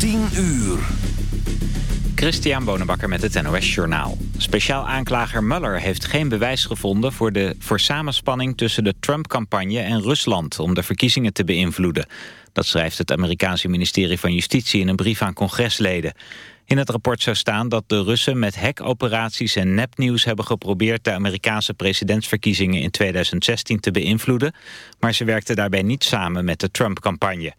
10 uur. Christian Bonenbakker met het NOS Journaal. Speciaal aanklager Mueller heeft geen bewijs gevonden... voor de voor samenspanning tussen de Trump-campagne en Rusland... om de verkiezingen te beïnvloeden. Dat schrijft het Amerikaanse ministerie van Justitie... in een brief aan congresleden. In het rapport zou staan dat de Russen met hackoperaties en nepnieuws hebben geprobeerd de Amerikaanse presidentsverkiezingen in 2016 te beïnvloeden, maar ze werkten daarbij niet samen met de Trump-campagne.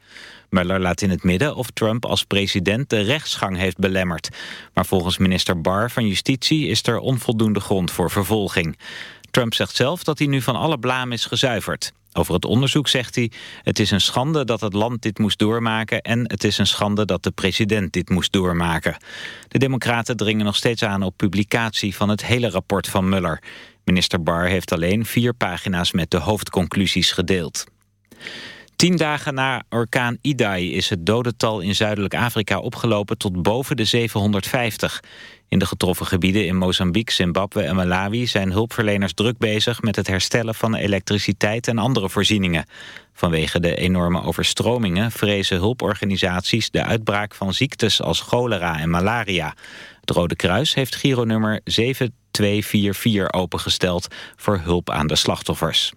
Mueller laat in het midden of Trump als president de rechtsgang heeft belemmerd. Maar volgens minister Barr van Justitie is er onvoldoende grond voor vervolging. Trump zegt zelf dat hij nu van alle blaam is gezuiverd. Over het onderzoek zegt hij... het is een schande dat het land dit moest doormaken... en het is een schande dat de president dit moest doormaken. De democraten dringen nog steeds aan op publicatie... van het hele rapport van Mueller. Minister Barr heeft alleen vier pagina's met de hoofdconclusies gedeeld. Tien dagen na orkaan Idai is het dodental in Zuidelijk Afrika opgelopen tot boven de 750. In de getroffen gebieden in Mozambique, Zimbabwe en Malawi zijn hulpverleners druk bezig met het herstellen van elektriciteit en andere voorzieningen. Vanwege de enorme overstromingen vrezen hulporganisaties de uitbraak van ziektes als cholera en malaria. Het Rode Kruis heeft gironummer 7244 opengesteld voor hulp aan de slachtoffers.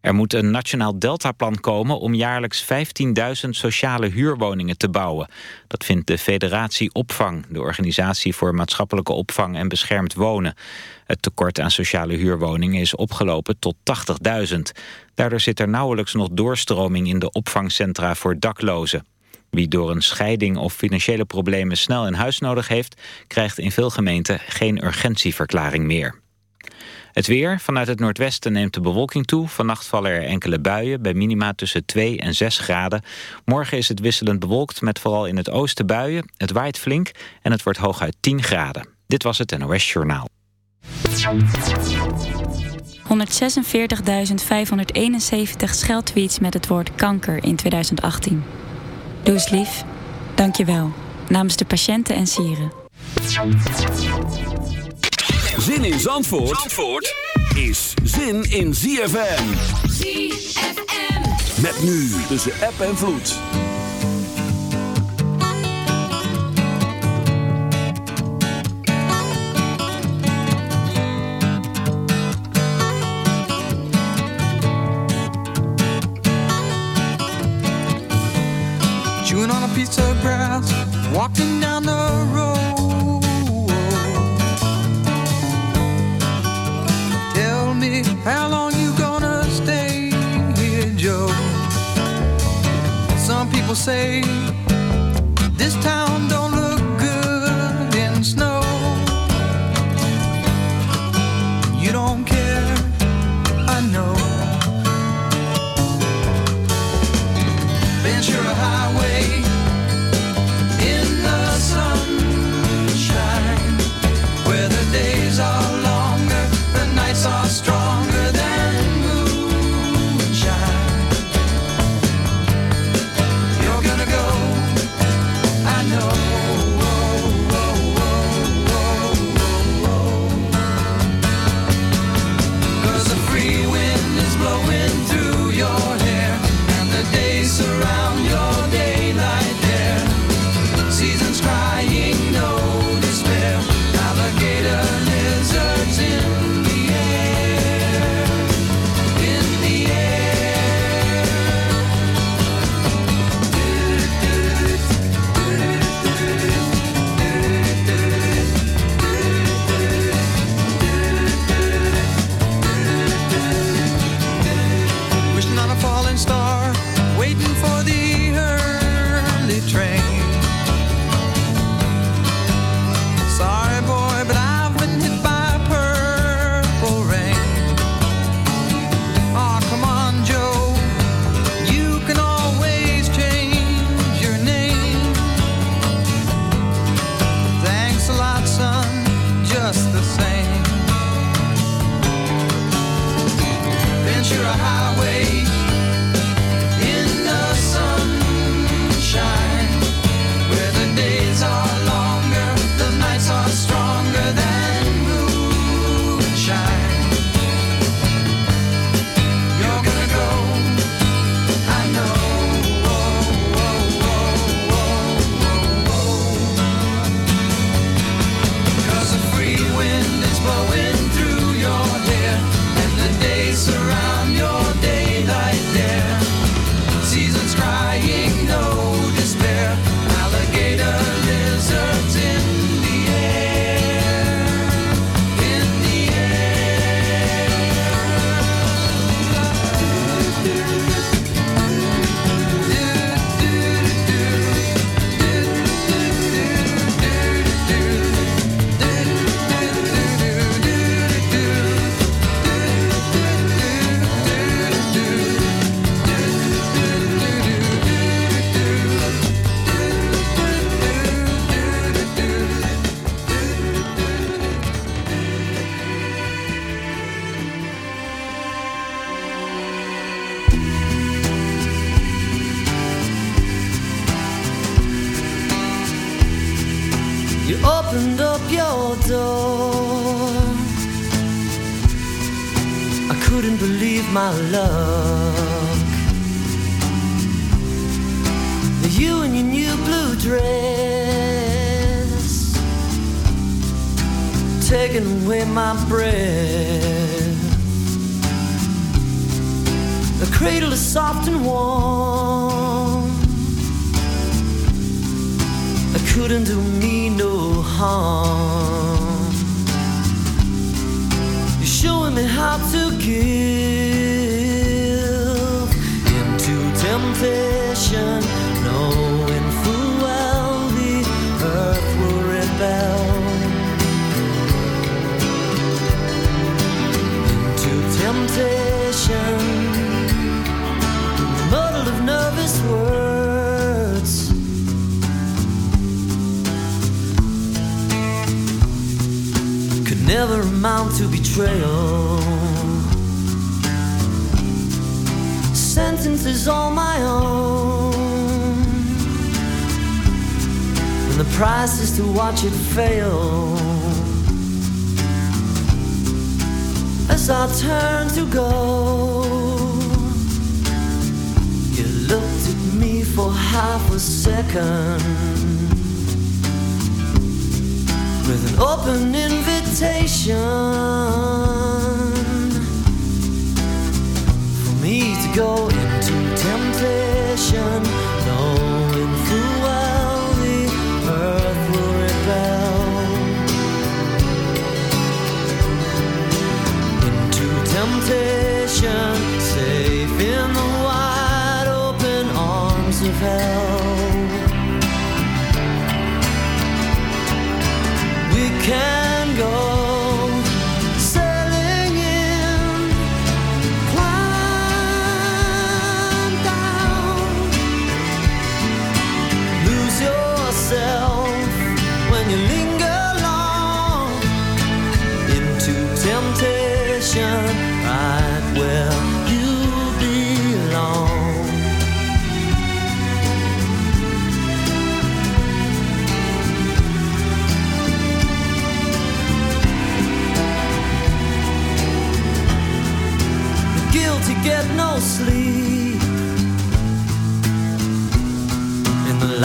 Er moet een nationaal deltaplan komen om jaarlijks 15.000 sociale huurwoningen te bouwen. Dat vindt de Federatie Opvang, de organisatie voor maatschappelijke opvang en beschermd wonen. Het tekort aan sociale huurwoningen is opgelopen tot 80.000. Daardoor zit er nauwelijks nog doorstroming in de opvangcentra voor daklozen. Wie door een scheiding of financiële problemen snel een huis nodig heeft... krijgt in veel gemeenten geen urgentieverklaring meer. Het weer. Vanuit het noordwesten neemt de bewolking toe. Vannacht vallen er enkele buien bij minima tussen 2 en 6 graden. Morgen is het wisselend bewolkt met vooral in het oosten buien. Het waait flink en het wordt hooguit 10 graden. Dit was het NOS Journaal. 146.571 scheldtweets met het woord kanker in 2018. Doe eens lief. Dank je wel. Namens de patiënten en sieren. Zin in Zandvoort, Zandvoort is zin in ZFM. ZFM. Met nu tussen app en vloed. Chewing on a piece of grass, walking down the road. Say with an open invitation for me to go into temptation.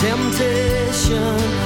temptation.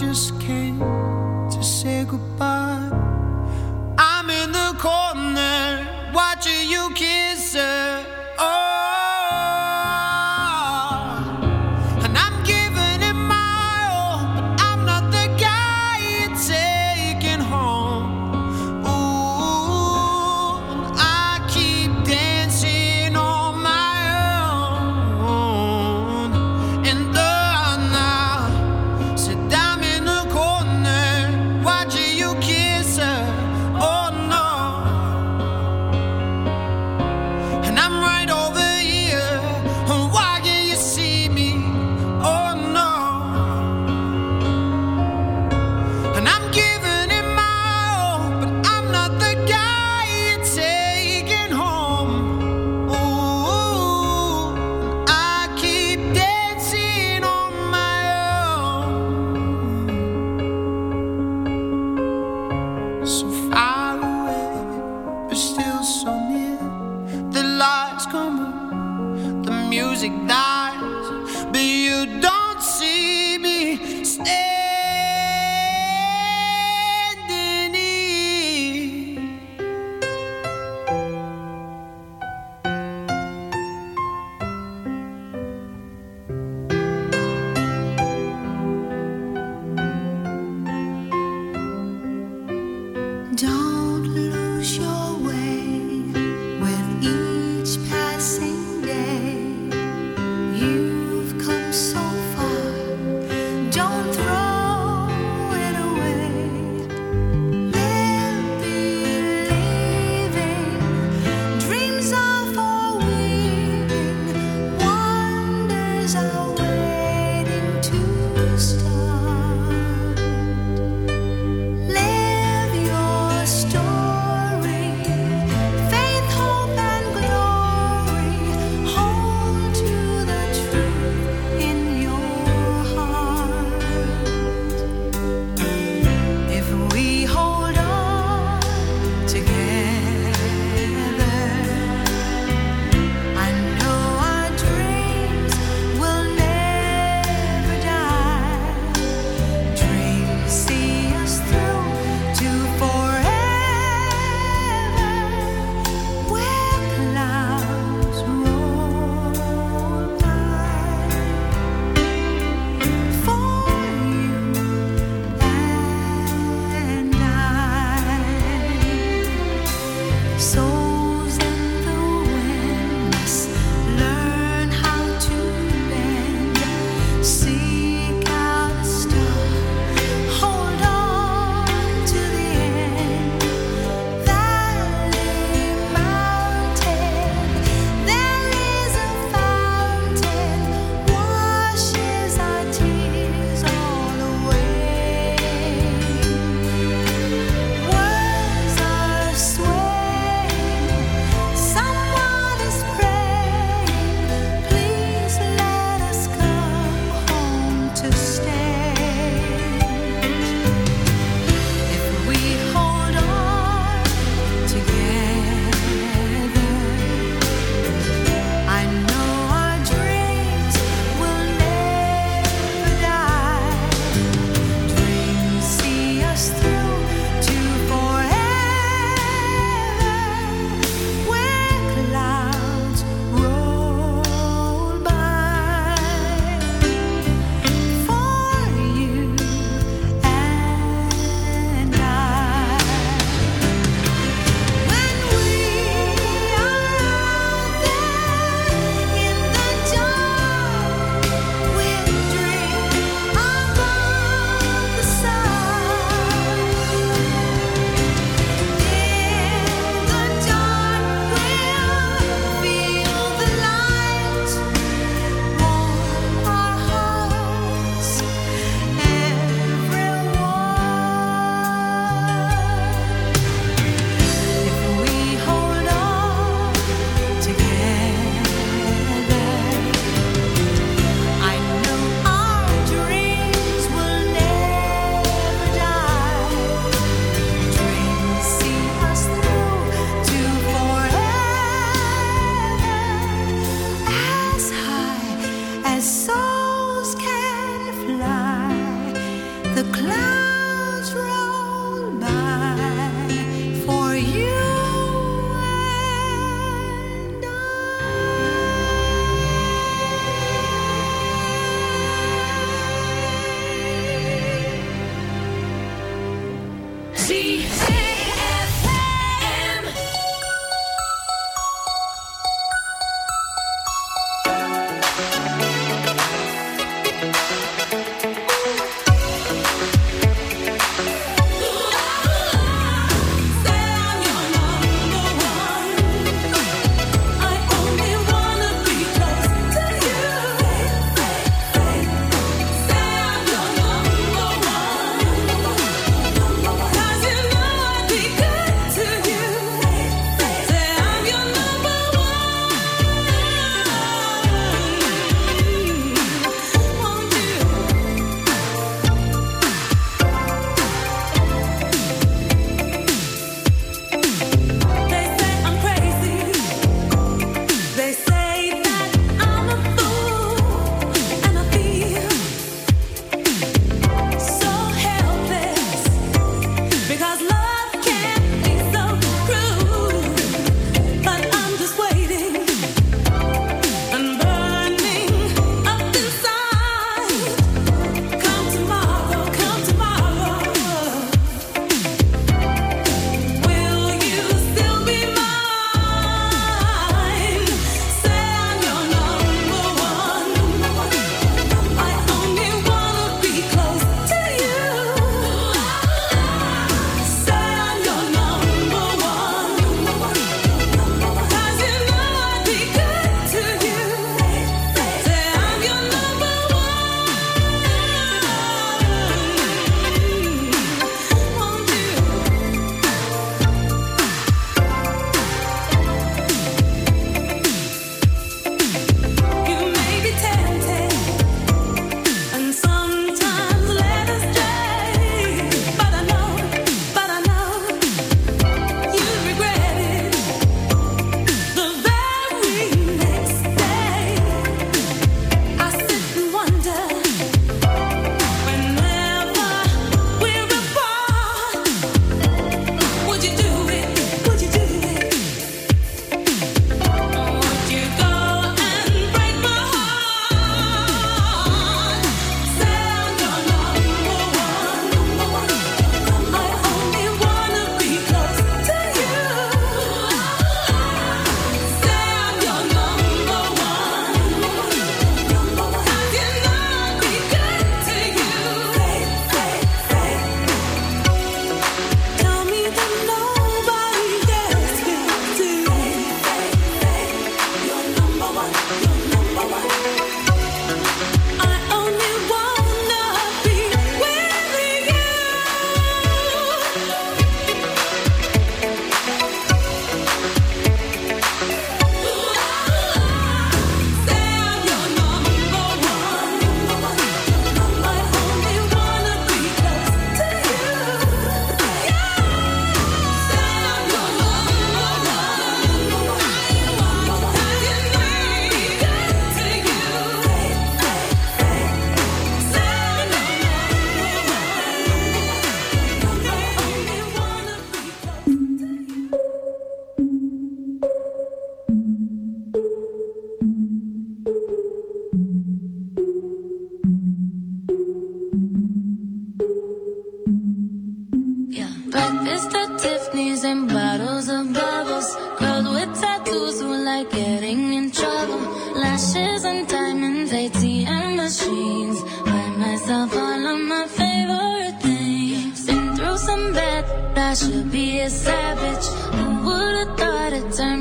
Just came to say goodbye.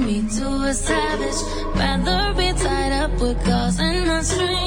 me to a savage. Rather be tied up with cause and not strings.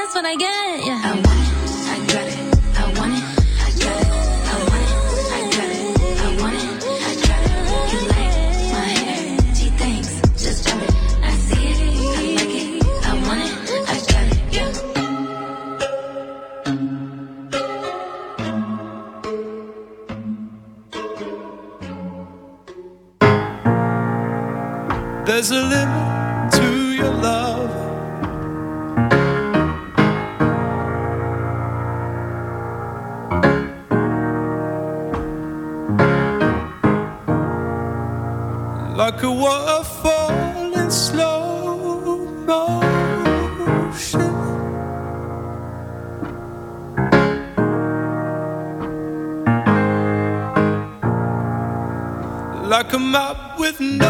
that's what I get. Yeah. No.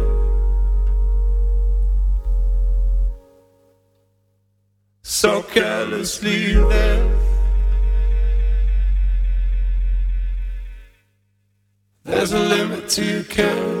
carelessly. There's a limit to your care.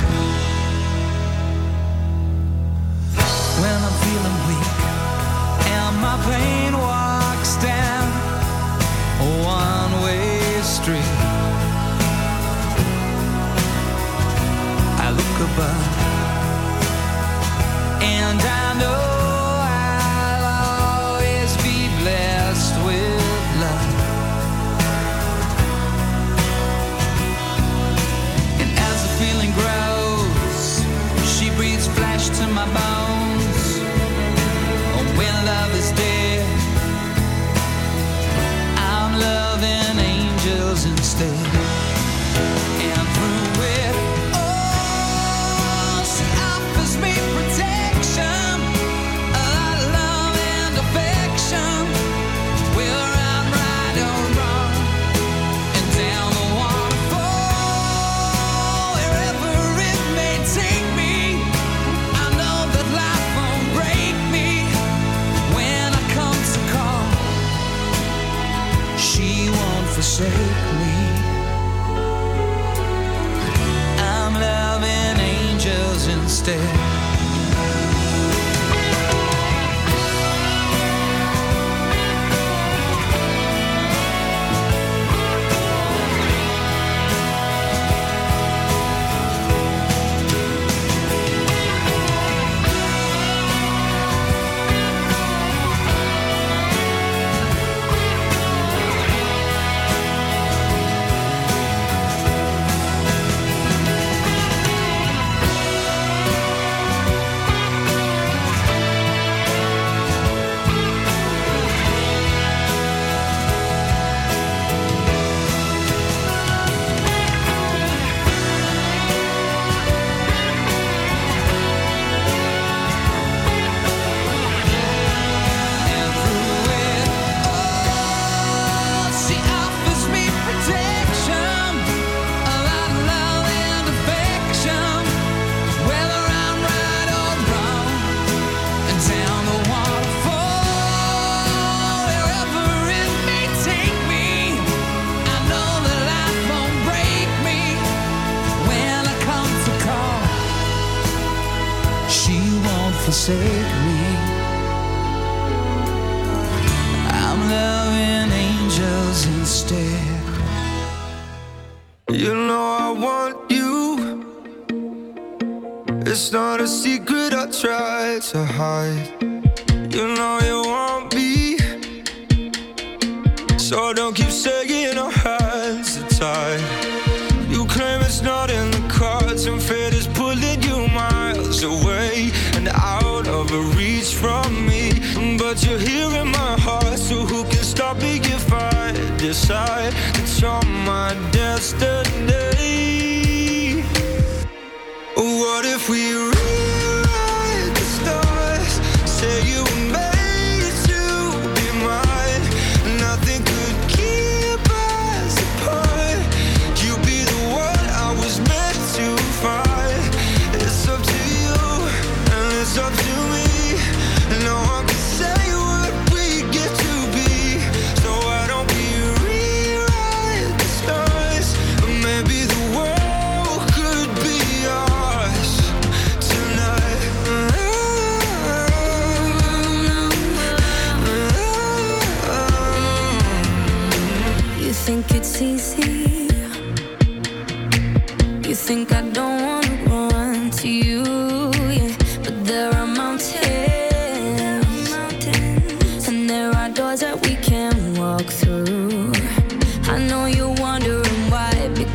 To hide. You know you want me. So don't keep saying our hands are tied. You claim it's not in the cards, and fate is pulling you miles away and out of reach from me. But you're here in my heart, so who can stop me if I decide that you're my destiny?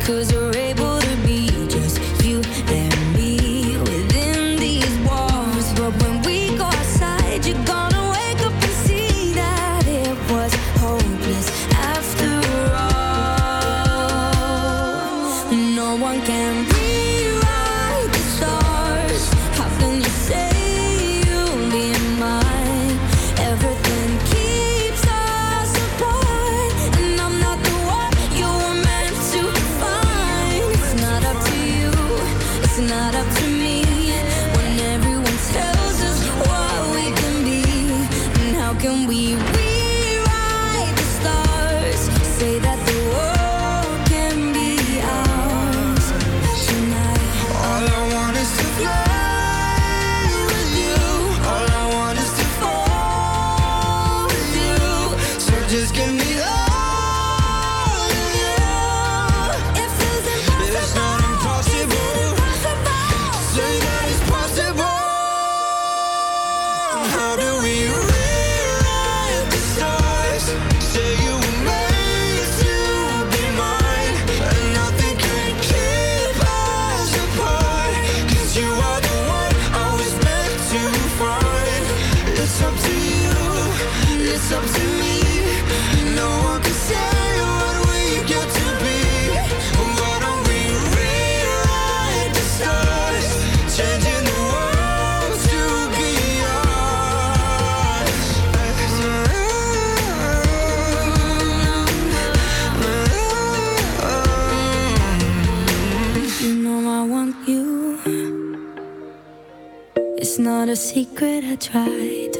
Cause you're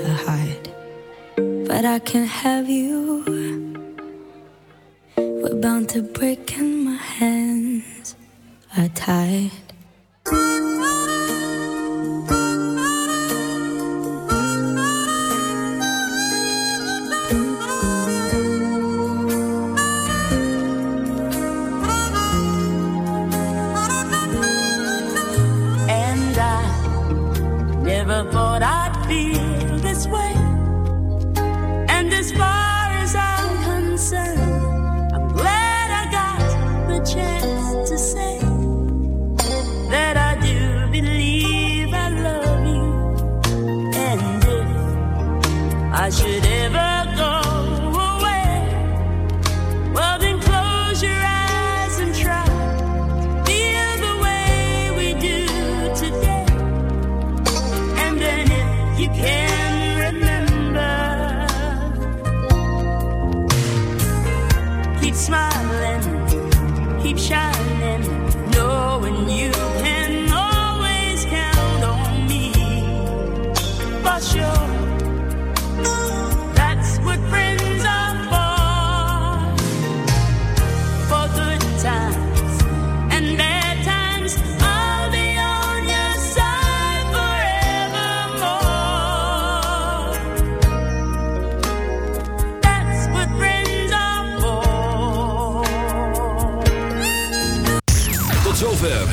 to hide. But I can't have you. We're bound to break, and my hands are tied. never thought I'd be